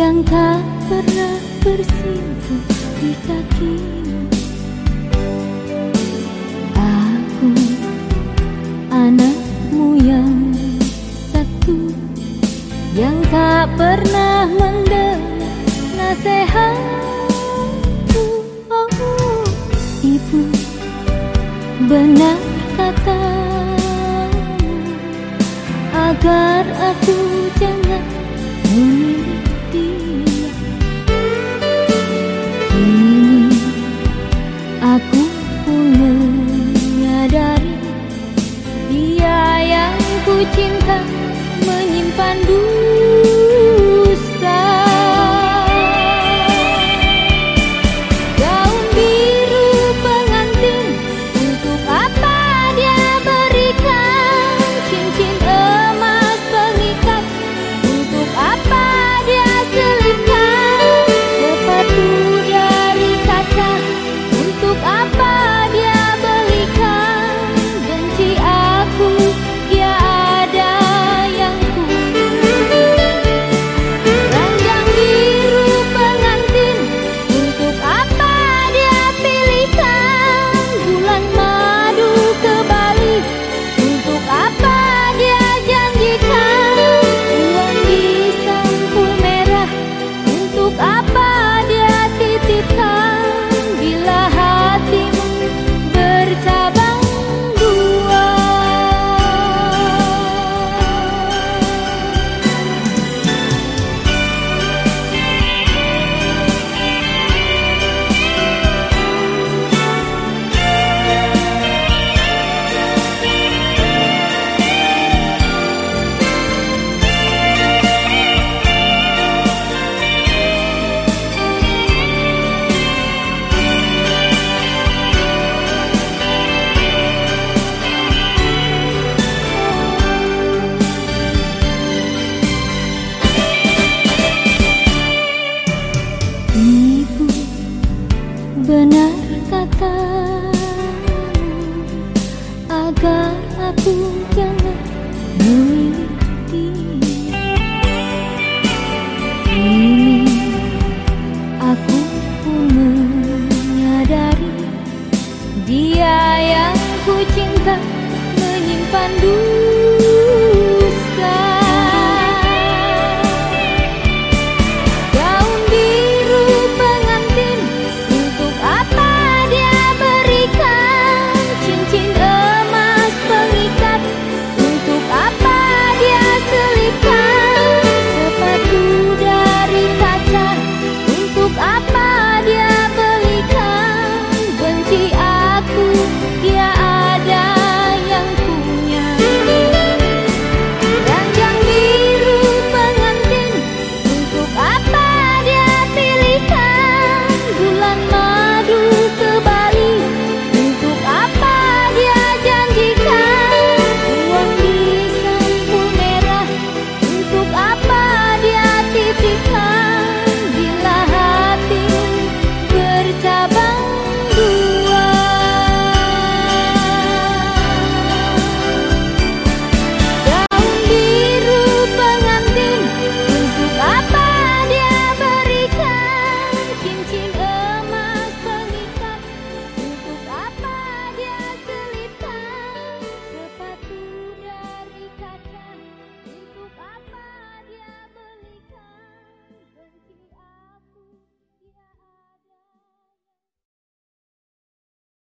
yang tak pernah bersimpuh di kakimu. Aku anakmu yang satu yang tak pernah mendengar nasihatku. Oh, ibu, benar kata agar aku jangan memilih agar aku jangan memilih dia. Kini aku pun menyadari dia yang ku cinta menyimpan dulu.